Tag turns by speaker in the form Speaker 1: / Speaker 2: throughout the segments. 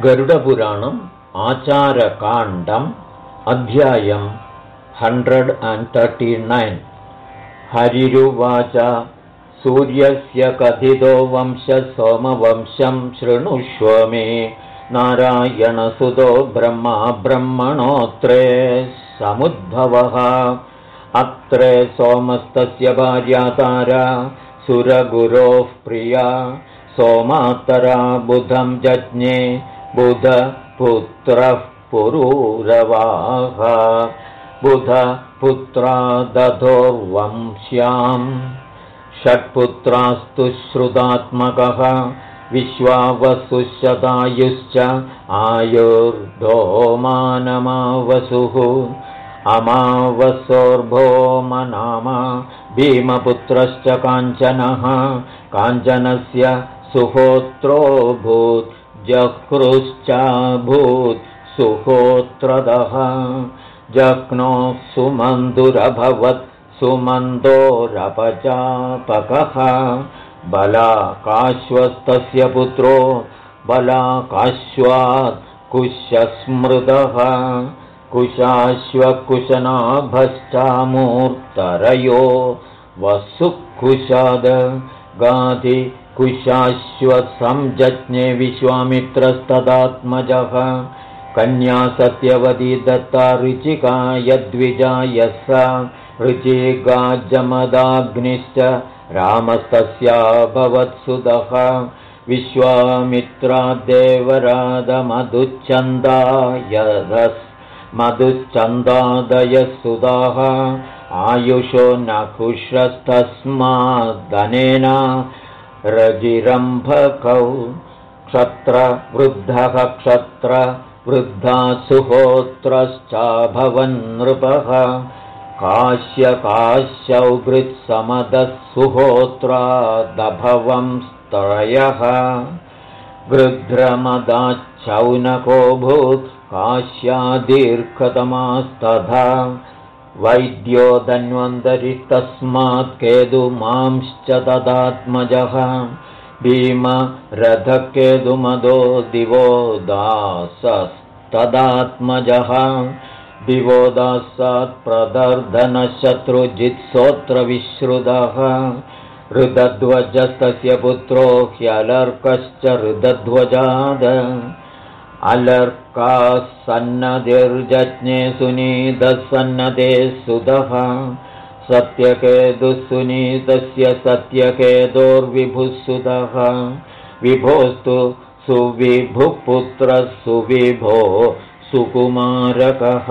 Speaker 1: गरुडपुराणम् आचारकाण्डम् अध्यायम् हण्ड्रेड् अण्ड् तर्टि नैन् हरिरुवाच सूर्यस्य कथितो वंशसोमवंशं शृणुष्व मे। नारायणसुतो ब्रह्मा ब्रह्मणोत्रे समुद्भवः। अत्रे सोमस्तस्य भार्यातारा सुरगुरोः प्रिया। सोमातरा बुधं जज्ञे बुधपुत्रः पुरूरवाः बुधपुत्रा दधोर्वंश्याम् षट्पुत्रास्तु श्रुतात्मकः। विश्वावसुशतायुश्च आयुर्धोमानमावसुः। अमावसोर्भोमनाम भीमपुत्रश्च काञ्चनः। काञ्चनस्य सुहोत्रोऽभूत् जह्रुश्चाभूत् सुहोत्रदः। जग्नोः सुमन्धुरभवत् सुमन्दोरपचापकः। बलाकाश्वस्तस्य पुत्रो बलाकाश्वात् कुशस्मृतः। कुशाश्वकुशनाभश्चामूर्तरयो वसुकुशाद गाधि कुशाश्वसंजज्ञे विश्वामित्रस्तदात्मजः। कन्या सत्यवती दत्ता ऋचिका यद्विजाय सा। ऋचिगाजमदाग्निश्च रामस्तस्याभवत्सुतः विश्वामित्रादेवरादमधुच्छन्दा यदस् मधुश्चन्दादयसुधाः आयुषो नखुषस्तस्मादनेन रजिरम्भकौ क्षत्रवृद्धः क्षत्रवृद्धा सुहोत्रश्चाभवन्नृपः काश्यकाश्यौ भृत्समदः सुहोत्रादभवंस्त्रयः भूत् काश्यादीर्घतमास्तथा वैद्यो धन्वन्तरितस्मात् केतुमांश्च तदात्मजः। भीमरथकेतुमदो दिवो दासस्तदात्मजः। दिवो दासात् प्रदर्धनशत्रुजित्सोत्रविश्रुतः हृदध्वजस्तस्य पुत्रो ह्यलर्कश्च हृदध्वजाद अलर्काः सन्नधिर्जज्ञे सुनीतः सुतः। सत्यकेतुः सुनीतस्य सत्यकेतोर्विभुः विभोस्तु सुविभुपुत्रः सुविभो सुकुमारकः।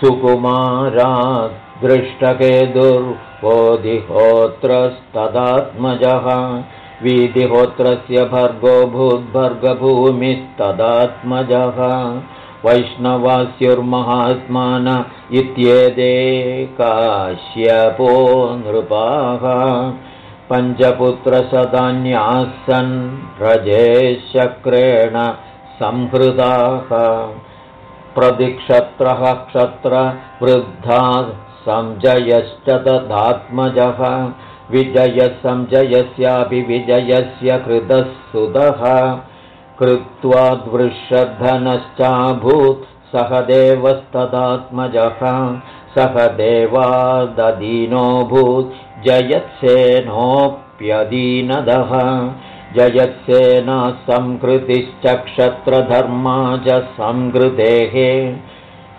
Speaker 1: सुकुमारात् दृष्टकेतुर्वोधिहोत्रस्तदात्मजः वीधिहोत्रस्य भर्गो भूद्भर्गभूमिस्तदात्मजः वैष्णवास्युर्महात्मान इत्येते काश्यपो नृपाः पञ्चपुत्रशतान्यासन् रजेशक्रेण संहृताः प्रतिक्षत्रः क्षत्रवृद्धा सञ्जयश्च तदात्मजः विजयसञ्जयस्यापि विजयस्य कृतः सुतः कृत्वा दृषधनश्चाभूत् सह देवस्तदात्मजः। सह देवाददीनोऽभूत् जयत्सेनोऽप्यदीनदः। जयत्सेना संकृतिश्च क्षत्रधर्मा च संकृतेः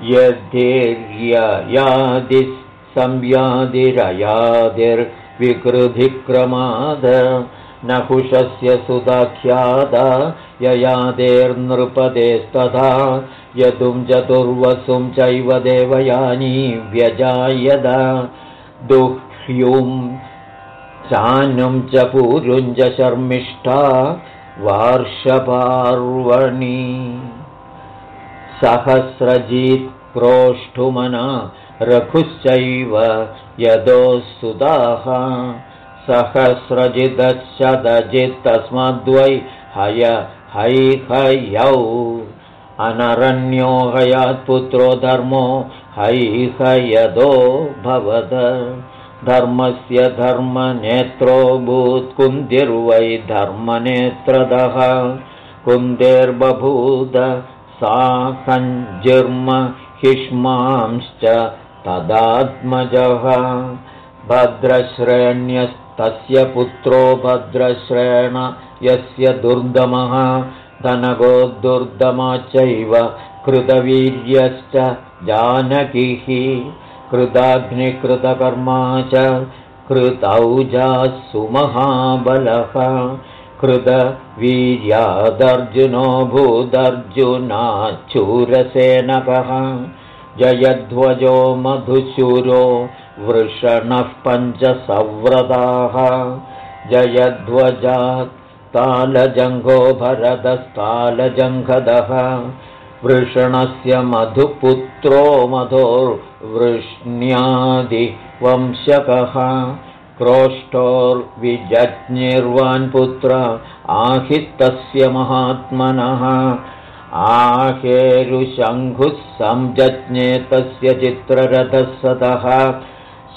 Speaker 1: यद्धिर्ययादिः संव्याधिरयादिर्विकृधिक्रमाद नहुषस्य सुदाख्याद। ययादेर्नृपदेस्तथा यदुं चतुर्वसुं चैव देवयानी व्यजायद। दुह्युं चानुं च पूरुञ्ज शर्मिष्ठा वार्षपार्वणि। सहस्रजीत् क्रोष्ठुमना रघुश्चैव यदोऽसुताः सहस्रजिदशदजित्तस्माद्वै हय हैहयौ अनरण्यो हयात्पुत्रो धर्मो हैहयदो भवद। धर्मस्य धर्मनेत्रो भूत्कुन्दिर्वै धर्मनेत्रदः। कुन्देर्बभूद सा सञ्जिर्म हिष्मांश्च तदात्मजः भद्रश्रेण्यस्तस्य पुत्रो भद्रश्रेण यस्य दुर्दमः धनगो दुर्दमा चैव कृतवीर्यश्च जानकिः कृताग्निकृतकर्मा च कृतौजासु महाबलः कृतवीर्यादर्जुनो भूदर्जुनाच्छूरसेनकः जयध्वजो मधुशूरो वृषणः पञ्चसव्रताः। जयध्वजात् तालजङ्घो भरतस्तालजङ्घदः। वृषणस्य मधुपुत्रो मधोर्वृष्ण्यादिवंशकः। क्रोष्टोर्विजज्ञिर्वान्पुत्र आहितस्य महात्मनः आहेरुशङ्घुः संजज्ञे तस्य। चित्ररथः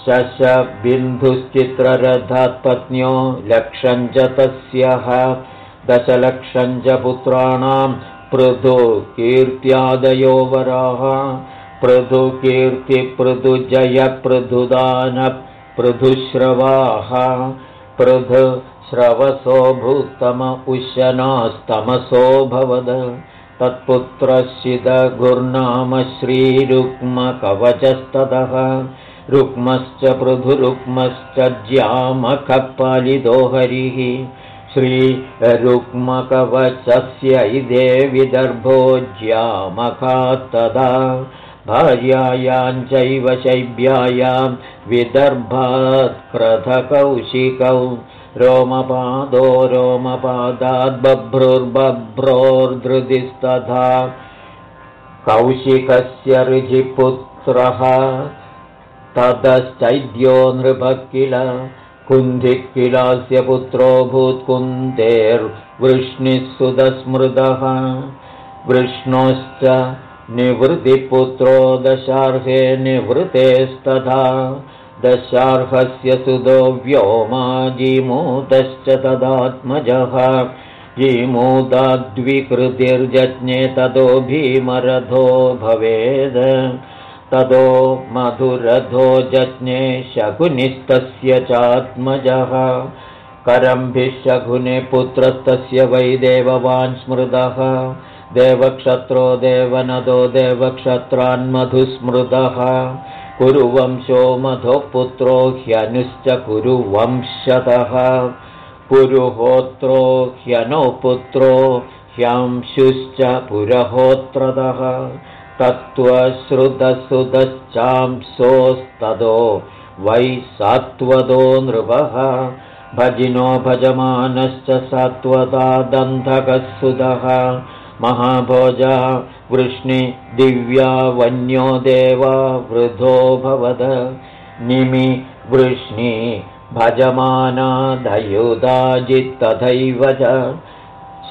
Speaker 1: शशबिन्धुश्चित्ररथात् पत्न्यो लक्षं च तस्यः दशलक्षं च पुत्राणां पृथु कीर्त्यादयो वराः पृथुकीर्तिपृथुजयपृथुदानपृथुश्रवाः पृथुश्रवसो भूतम उशनास्तमसो भवद तत्पुत्रशिदगुर्नाम श्रीरुक्मकवचस्ततः रुक्मश्च पृथुरुक्मश्च ज्यामखपालिदो हरिः श्रीरुक्मकवचस्यैदे विदर्भो ज्यामखात्तदा भार्यायां चैव शैब्यायां विदर्भात्क्रथकौशिकौ रोमपादो रोमपादाद्बभ्रुर्बभ्रोर्धृतिस्तथा। कौशिकस्य ऋजिपुत्रः ततश्चैद्यो नृभः किल कुन्धिः किलास्य पुत्रो भूत्कुन्तेर्वृष्णिः सुदस्मृतः वृष्णोश्च निवृत्तिपुत्रो दशार्हे निवृतेस्तथा दशार्हस्य सुदो व्योमा जीमूतश्च तदात्मजः। जीमूताद्विकृतिर्जज्ञे ततो भीमरथो भवेद्। ततो मधुरथो जज्ञे शकुनिस्तस्य चात्मजः। करम्भिः शकुने पुत्रस्तस्य वै देववान् स्मृतः। देवक्षत्रो देवनदो देवक्षत्रान्मधुस्मृतः कुरुवंशो मधो पुत्रो ह्यनुश्च कुरुवंशतः। पुरुहोत्रो ह्यनो पुत्रो ह्यांशुश्च पुरहोत्रतः। तत्त्वश्रुतसुतश्चांसोस्तदो वै सात्वतो नृपः। भजिनो भजमानश्च सात्वता दन्धकः महाभोजा वृष्णि दिव्या वन्यो देवा वृधो भवद। निमि वृष्णि भजमाना दयुदाजित्तथैव च।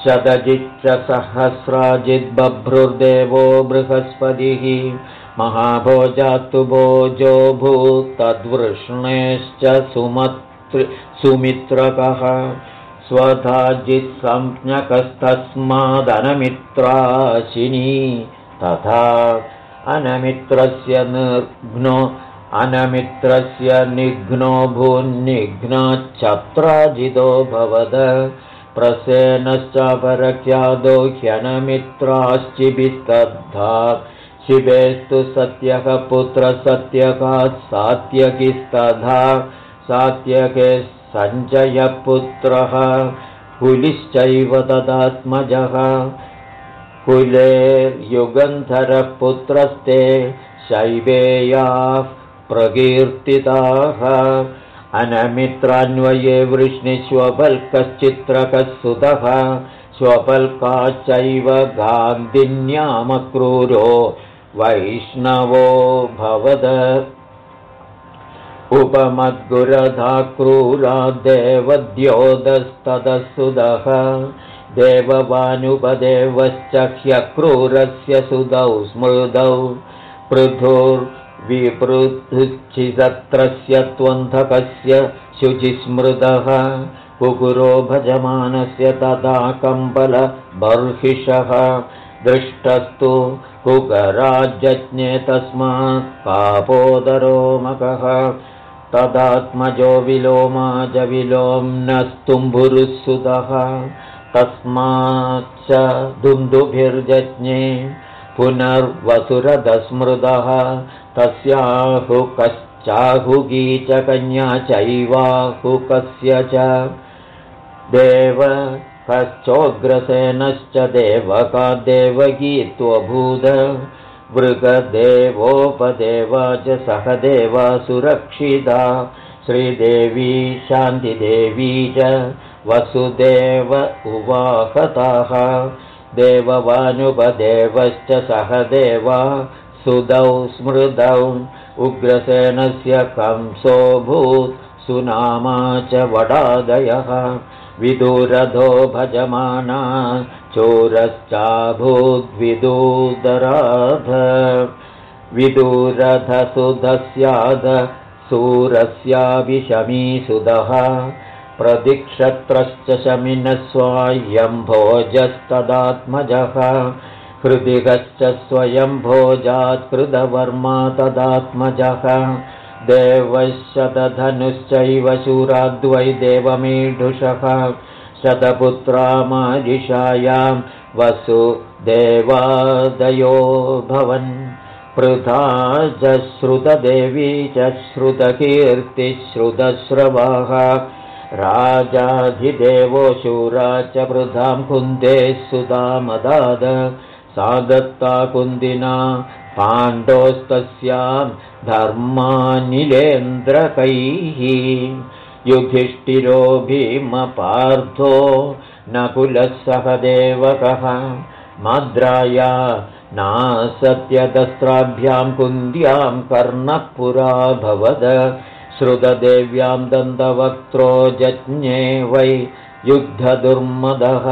Speaker 1: शतजिच्च सहस्राजिद्बभ्रुर्देवो बृहस्पतिः। महाभोजास्तु भोजो भूत्तद्वृष्णेश्च सुमत्र सुमित्रकः स्वधाजित्संज्ञकस्तस्मादनमित्राशिनी तथा अनमित्रस्य निर्घ्नो अनमित्रस्य निघ्नो भून्निघ्नाच्छत्राजितो भवद प्रसेनश्चापरख्यादो ह्यनमित्राश्चिभिस्तद्धा शिवेस्तु सत्यः पुत्रसत्यकात् सात्यकिस्तथा सात्यके सञ्जयपुत्रः कुलिश्चैव तदात्मजः। कुलेर्युगन्धरपुत्रस्ते शैवेयाः प्रकीर्तिताः। अनमित्रान्वये वृष्णिष्वपल्कश्चित्रकः सुतः स्वपल्काश्चैव गान्धिन्यामक्रूरो वैष्णवो भवद उपमद्गुरधा क्रूरा देवद्योतस्ततः देववानुपदेवश्च ह्यक्रूरस्य सुतौ स्मृतौ पृथुर्विपृच्छिसत्रस्य त्वन्धकस्य शुचिस्मृतः कुकुरो भजमानस्य तदा कम्बलबर्हिषः। दृष्टस्तु कुकराज्ञे तस्मात् पापोदरो तदात्मजो विलोमाज विलोम्नस्तुम्भुरुसुतः तस्माच्च दुन्दुभिर्जज्ञे पुनर्वसुरदस्मृतः तस्याहुकश्चाहुगी च कन्या चैवाहुकस्य च देव कश्चोग्रसेनश्च देवका देवकी त्वभूद मृगदेवोपदेवा च सह देवा सुरक्षिता। श्रीदेवी शान्तिदेवी च वसुदेव उवाहताः। देववानुपदेवश्च सह देवा सुदौ स्मृतौ उग्रसेनस्य कंसोऽभूत् सुनामा च वडादयः। विदुरधो भजमाना चोरश्चाभूद्विदूदराध विदुरधसुधस्याध सूरस्याभिशमीसुदः प्रदिक्षत्रश्च शमिनस्वायम्भोजस्तदात्मजः हृदिगश्च स्वयं भोजात्कृतवर्मा तदात्मजः देवशतधनुश्चैव शूराद्वै देवमीढुषः शतपुत्रामादिशायां वसुदेवादयो भवन्। पृथा च श्रुतदेवी च श्रुतकीर्तिश्रुतश्रवाः। राजाधिदेवो शूरा च वृथां कुन्दे सुदामदाद। सा दत्ता कुन्दिना पाण्डोस्तस्यां धर्मानिलेन्द्रकैः युधिष्ठिरो भीमपार्थो नकुलः सह देवकः माद्राया नासत्यदस्त्राभ्यां कुन्द्यां कर्णपुराभवद श्रुतदेव्यां दन्तवक्त्रो जज्ञे वै युद्धदुर्मदः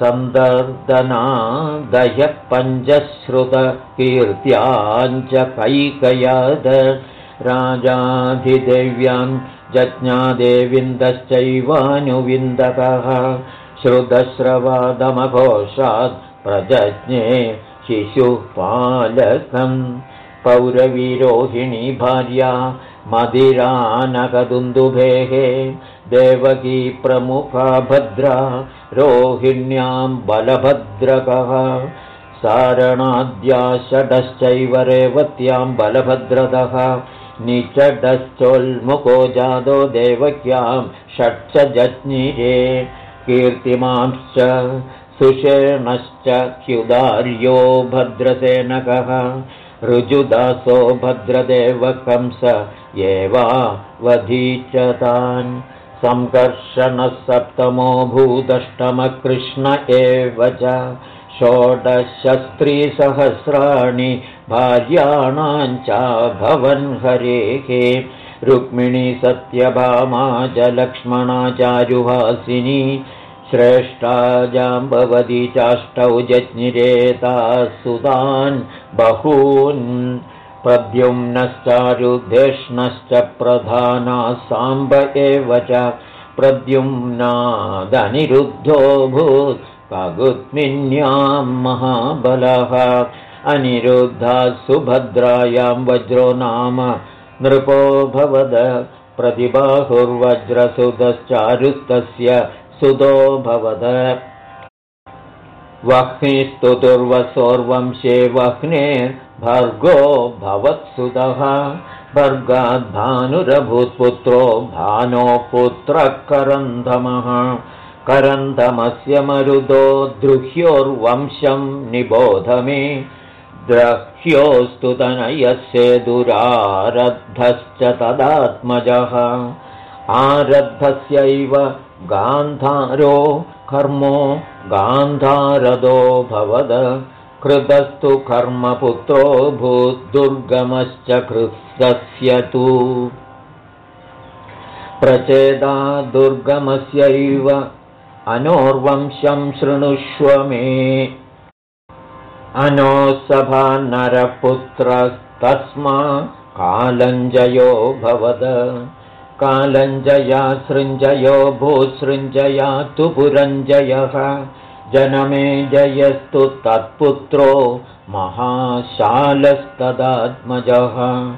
Speaker 1: सन्दर्दनादयः पञ्चश्रुतकीर्त्याञ्च कैकयाद राजाधिदेव्यां जज्ञादेविन्दश्चैवानुविन्दकः श्रुतश्रवादमघोषात् प्रजज्ञे शिशुपालकम्। पौरवीरोहिणी भार्या मदिरानकदुन्दुभेः। देवकी प्रमुखा भद्रा रोहिण्यां बलभद्रकः। सारणाद्या षडश्चैव रेवत्यां बलभद्रदः निचडश्चोल्मुखो जादो देवक्यां षट् जज्ञिरे कीर्तिमांश्च सुषेणश्च ह्युदार्यो भद्रसेनकः ऋजुदासो भद्रदेवकंस एवा वधीचतान् सङ्कर्षणः सप्तमो भूदष्टमकृष्ण एव च षोडशस्त्रीसहस्राणि भार्याणाञ्चाभवन् हरेः। रुक्मिणी सत्यभामा च लक्ष्मणा चारुहासिनी श्रेष्ठा जाम्बवती चाष्टौ जज्ञिरेताः सुतान् बहून्। प्रद्युम्नश्चारुधेष्णश्च प्रधाना साम्ब एव च। प्रद्युम्नादनिरुद्धोऽभूत् कागुत्मिन्यां महाबलः अनिरुद्धा सुभद्रायां वज्रो नाम नृपो भवद प्रतिबाहुर्वज्रसुतश्चारुस्तस्य सुतो भवद। वह्निस्तुतुर्वसोर्वंशे वह्नेर्भर्गो भवत्सुतः भर्गाद्भानुरभूत्पुत्रो भानो पुत्रः करन्धमः। करन्धमस्य मरुदो द्रुह्योर्वंशं निबोध मे द्रह्योऽस्तु तनयस्य दुरारब्धश्च तदात्मजः। आरब्धस्यैव गान्धारो कर्मो गान्धारदो भवद। कृतस्तु कर्मपुत्रो भूद्दुर्गमश्च कृतस्य तु। प्रचेदा दुर्गमस्यैव अनोर्वंशं शृणुष्व मे अनोसभा नरपुत्रस्तस्मा कालञ्जयो भवद। कालञ्जया सृञ्जयो भूसृञ्जया तु पुरञ्जयः। जनमे जयस्तु तत्पुत्रो महाशालस्तदात्मजः।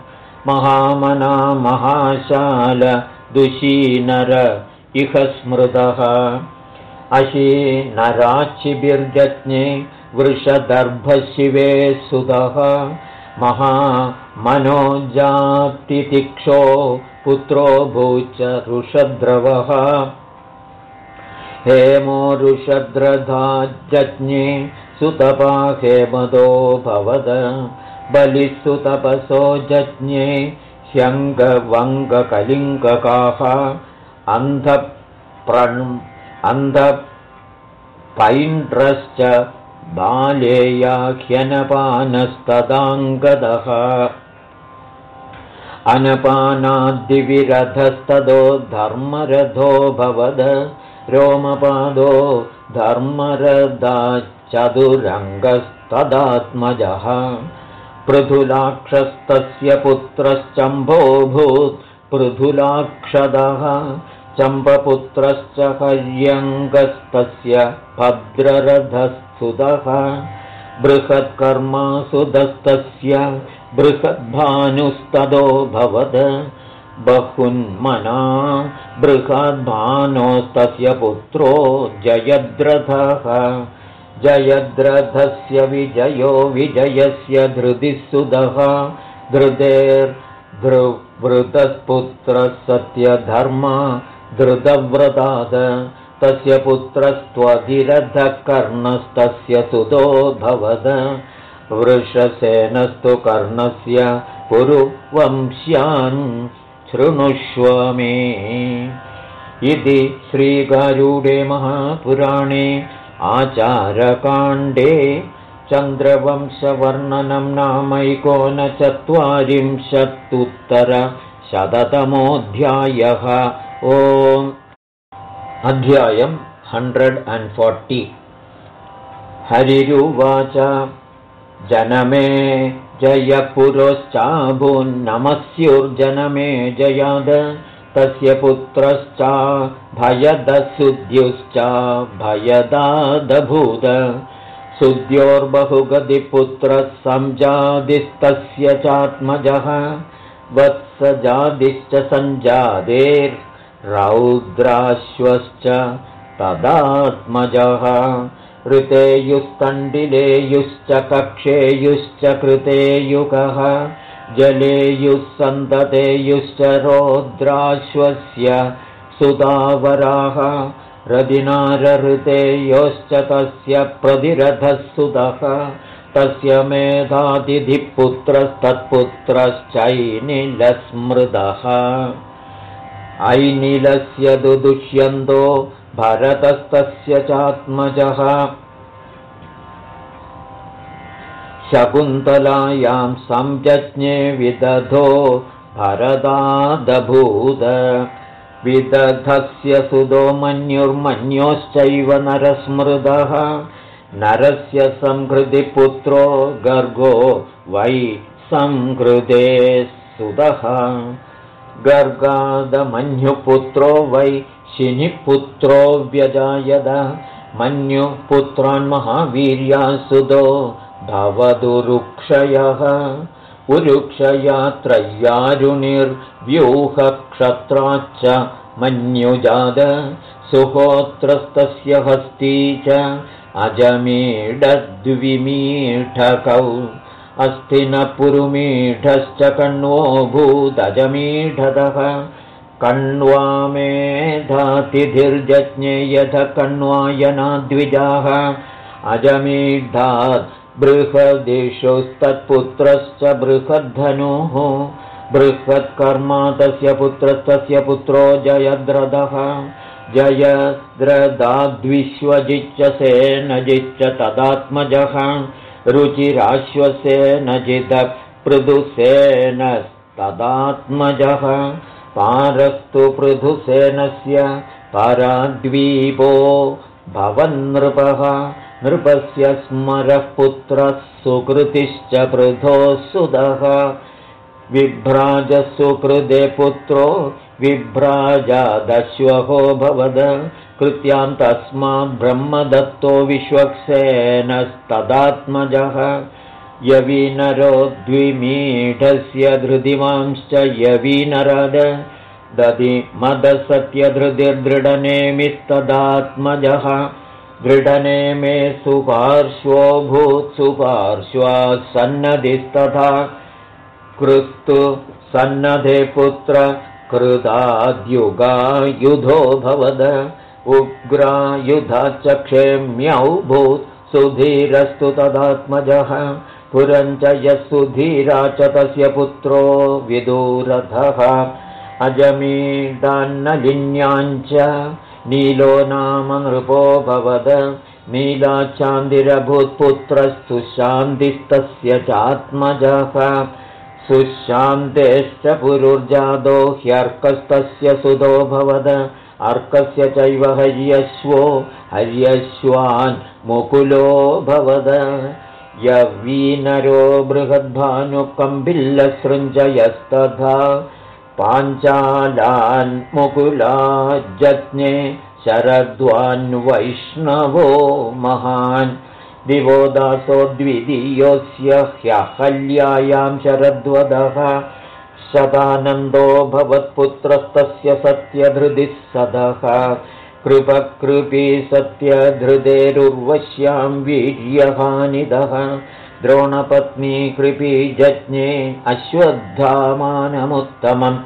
Speaker 1: महामना महाशाल दुशीनर इह स्मृतः। अशीनराचिभिर्जज्ञे वृषदर्भशिवे सुतः महामनोजातितिक्षो पुत्रो भूच ऋषद्रवः हेमो ऋषद्रधाज्ञे सुतपा हेमदो भवद। बलिस्तुतपसो जज्ञे ह्यङ्गवङ्गकलिङ्गकाः। अन्धप्रण अन्धपैण्ड्रश्च बालेयाह्यनपानस्तदाङ्गदः अनपानाद्दिविरथस्तदो धर्मरथो भवद। रोमपादो धर्मरदाच्चतुरङ्गस्तदात्मजः पृथुलाक्षस्तस्य पुत्रश्चम्भोऽभूत् पृथुलाक्षदः चम्पपुत्रश्च पर्यङ्गस्तस्य भद्ररथस्तुतः बृहत्कर्मासुदस्तस्य बृहद्भानुस्तदो भवद। बहुन्मना बृहद्भानोस्तस्य पुत्रो जयद्रथः। जयद्रथस्य विजयो विजयस्य धृतिः धृतेर्धृवृतपुत्रः सत्यधर्मा धृतव्रताद तस्य पुत्रस्त्वधिरथकर्णस्तस्य सुतो भवद। वृषसेनस्तु कर्णस्य पुरुवंश्यान् शृणुष्व मे। इति श्रीगारूडे महापुराणे आचारकाण्डे चन्द्रवंशवर्णनं नामैकोनचत्वारिंशत्तुत्तरशततमोऽध्यायः ओम् अध्यायम् हण्ड्रेड् अण्ड् फोर्टि। हरिरुवाच जनमे जयपुरोश्चाभून्नमस्युर्जनमे जयाद तस्य पुत्रश्च भयदसुद्युश्च भयदादभूद। सुद्योर्बहुगतिपुत्रः सञ्जादिस्तस्य चात्मजः वत्सजादिश्च सञ्जादेर्रौद्राश्वश्च तदात्मजः ऋतेयुस्तण्डिलेयुश्च कक्षेयुश्च कृतेयुगः जलेयुः सन्ततेयुश्च रौद्राश्वस्य सुतावराः रदिनारऋतेयोश्च तस्य प्रतिरथः सुतः तस्य मेधातिथिपुत्रस्तत्पुत्रश्चैनिलस्मृतः ऐनिलस्य दुदुष्यन्तो भरतस्तस्य चात्मजः। शकुन्तलायां संजज्ञे विदधो भरदादभूद विदधस्य सुदो मन्युर्मन्योश्चैव नरस्मृदः। नरस्य संहृतिपुत्रो गर्गो वै संहृदे सुदः गर्गादमन्युपुत्रो वै शिनिपुत्रो व्यजायद मन्युपुत्रान्महावीर्यासुदो भवदुरुक्षयः। उरुक्षयात्रय्यारुणिर्व्यूहक्षत्राच्च मन्युजाद सुहोत्रस्तस्य हस्ती च अजमीढद्विमीढकौ अस्ति न कण्वो भूदजमीढतः कण्वा मेधातिथिर्जज्ञे यथ कण्वायनाद्विजाः। अजमीढात् बृहदिषुस्तत्पुत्रश्च बृहद्धनुः। बृहत्कर्मा तस्य पुत्रस्तस्य पुत्रो जयद्रथः जयद्रदाद्विश्वजिच्च सेनजिच्च तदात्मजः रुचिराश्वसेनजिदपृदुसेनस्तदात्मजः पारस्तु पृथुसेनस्य पराद्वीपो भवन्नृपः नृपस्य स्मरः पुत्रः सुकृतिश्च पृथोः सुदः विभ्राजसुकृदे पुत्रो विभ्राजादश्वहो भवद। कृत्यां तस्माद् ब्रह्मदत्तो विश्वक्सेनस्तदात्मजः। यविनरो द्विमीढस्य धृतिमांश्च यविनरद। दधि मदसत्यधृतिर्दृढनेमिस्तदात्मजः। दृढनेमे सुपार्श्वो भूत्सुपार्श्वा सन्नधिस्तथा कृस्तु सन्नधे पुत्र कृताद्युगायुधो भवद। उग्रायुधचक्षेम्यौ भूत् सुधीरस्तु तदात्मजः। पुरञ्च यः सुधीरा च तस्य पुत्रो विदूरथः अजमीदान्नलिन्याञ्च नीलो नाम नृपो भवद। नीलाचान्दिरभूत्पुत्रस्तु शान्तिस्तस्य चात्मजः सुशान्तेश्च पुरुर्जादो ह्यर्कस्तस्य सुतो भवद। अर्कस्य चैव हर्यश्वो हर्यश्वान् मुकुलो भवद। यवीनरो बृहद्भानुकम्बिल्लसृञ्जयस्तथा पाञ्चालान् मुकुला जज्ञे शरद्वान्वैष्णवो महान् दिवो दासो द्वितीयोऽस्य ह्यहल्यायां शरद्वदः शतानन्दो भवत्पुत्रस्तस्य सत्यधृदिः सदः। कृपकृपी सत्यधृतेरुर्वश्यां वीर्यहानिदः। द्रोणपत्नी कृपी जज्ञे अश्वत्थामानमुत्तमम्।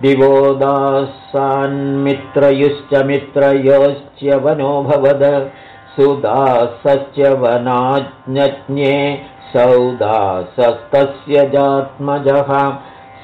Speaker 1: दिवो दासान्मित्रयुश्च मित्रयोश्च वनो भवद सुदासश्च वनाज्ञज्ञे सौदासस्तस्य जात्मजः।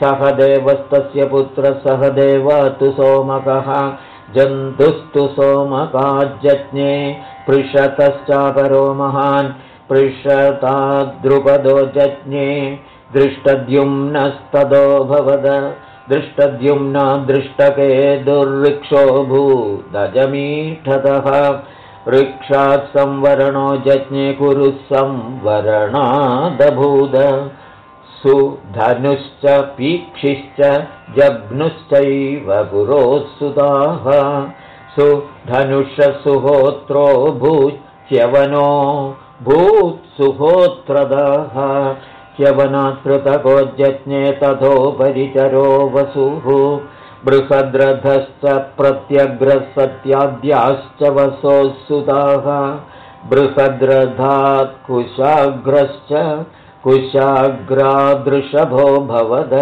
Speaker 1: सह देवस्तस्य पुत्रः सह देव तु सोमकः। जन्तुस्तु सोमकाज्ञे पृषतश्चापरो महान्। पृषताद्रुपदो जज्ञे दृष्टद्युम्नस्तदो भवद। दृष्टद्युम्ना दृष्टके दुर्वृक्षो भूदजमीठतः वृक्षात् संवरणो जज्ञे कुरु संवरणादभूद। सुधनुश्च पीक्षिश्च जग्नुश्चैव पुरोः सुताः सुधनुषसुहोत्रो भूच्यवनो भूत्सुहोत्रदः। च्यवनात्कृतको जज्ञे तथोपरिचरो वसुः बृहद्रथश्च प्रत्यग्रसत्याद्याश्च वसोः सुताः बृहद्रथात् कुशाग्रश्च कुशाग्रादृषभो भवद।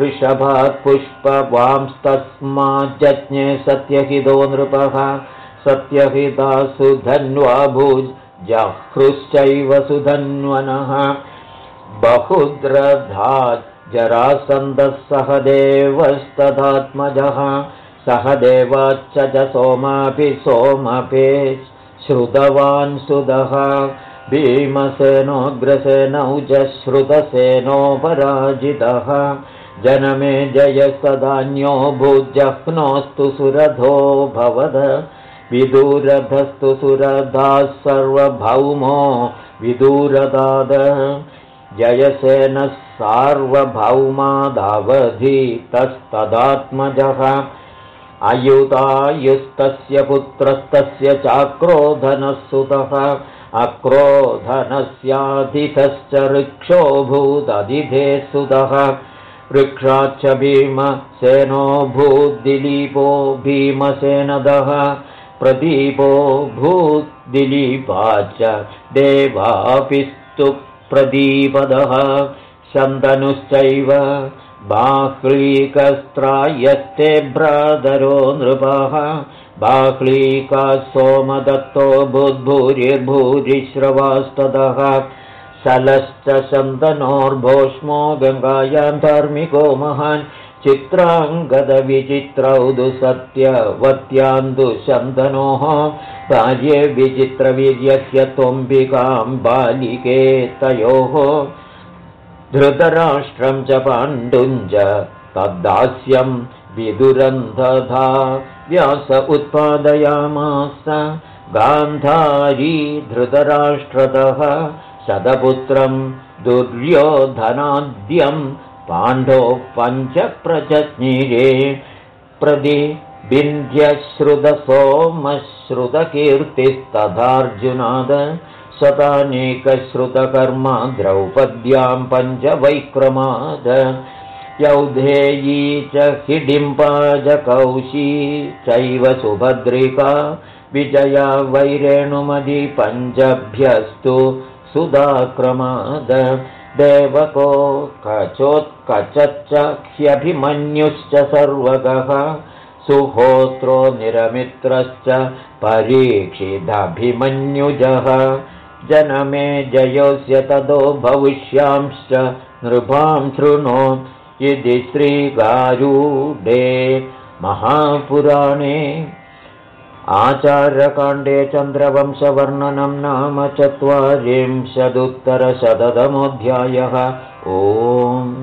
Speaker 1: ऋषभात् पुष्पवांस्तस्माज्जज्ञे सत्यहितो नृपः। सत्यहिता सुधन्वा जह्रुश्चैव सुधन्वनः। बहुद्रधात् जरासन्दः सह देवस्तथात्मजः सह देवाच्च च सोमापि सोमपे। श्रुतवान् सुदः भीमसेनोऽग्रसेनौ च श्रुतसेनोपराजितः जनमे जयस्तदान्यो भुजह्नोऽस्तु सुरधो भवद। विदुरधस्तु सुरधाः सर्वभौमो। विदूरदाद। जयसेनः सार्वभौमादावधीतस्तदात्मजः। अयुतायुस्तस्य पुत्रस्तस्य चाक्रोधनः सुतः अक्रोधनस्याधितश्च ऋक्षो भूदधिधे सुतः वृक्षाच्च भीमसेनो भूद्दिलीपो भीमसेनदः। प्रदीपो भूद्दिलीपा च देवापिस्तु प्रदीपदः शन्तनुश्चैव बाह्लीकस्त्रायस्ते भ्रातरो नृपः बाह्लीका सोमदत्तो बुद्भूरिर्भूरिश्रवास्ततः शलश्च शन्तनोर्भोष्मो गङ्गायां धार्मिको महान् चित्राङ्गदविचित्रौदु सत्यवत्यान्दु शन्तनोः कार्ये विचित्रवीर्यस्य त्वम्बिकां बालिके तयोः धृतराष्ट्रं च पाण्डुञ्ज तद्दास्यं विदुरन्धधा। व्यास उत्पादयामास गान्धारी धृतराष्ट्रतः शतपुत्रं दुर्योधनाद्यं पाण्डो पञ्चप्रजज्ञिरे प्रदि विन्ध्यश्रुतसोमश्रुतकीर्तिस्तथार्जुनाद शतानेकश्रुतकर्मा द्रौपद्यां पञ्चवैक्रमाद यौधेयी च हिडिम्पाजकौशी चैव सुभद्रिका विजया वैरेणुमदि पञ्चभ्यस्तु सुधाक्रमाद देवको कचोत्कचच्च ह्यभिमन्युश्च सर्वगः सुहोत्रो निरमित्रश्च परीक्षिदभिमन्युजः जनमे जयोस्य ततो भविष्यांश्च नृभां शृणो यदि श्रीगारूडे महापुराणे आचार्यकाण्डे चन्द्रवंशवर्णनं नाम चत्वारिंशदुत्तरशततमोऽध्यायः। ओम्